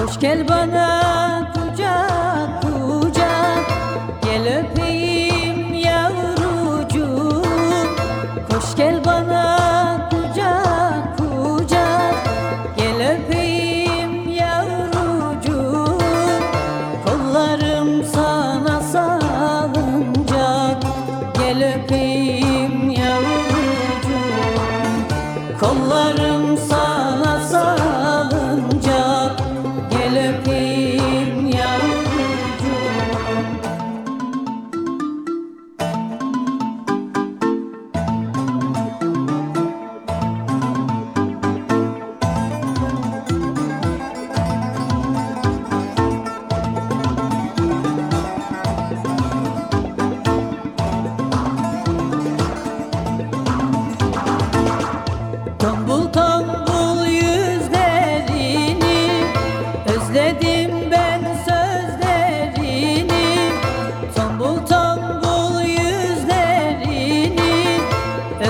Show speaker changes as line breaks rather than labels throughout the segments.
Hoş gel bana kucak.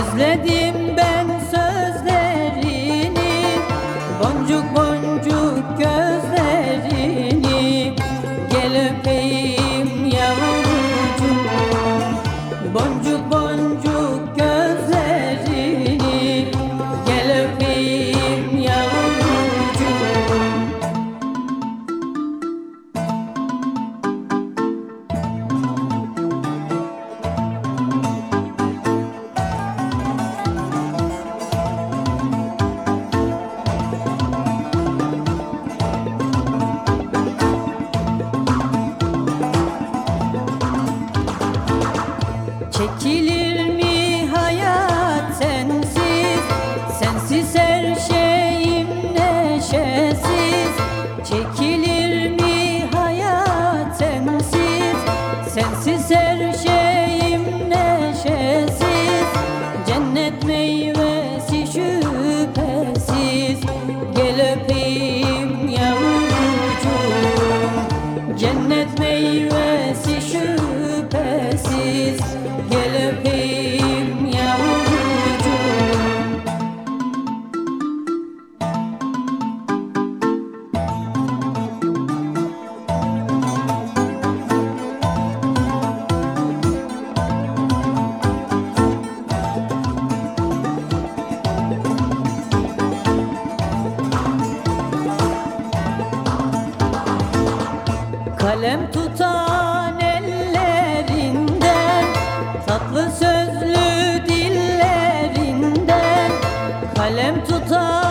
Özledim ben Kalem tutan ellerinden Tatlı sözlü dillerinden. Kalem tutan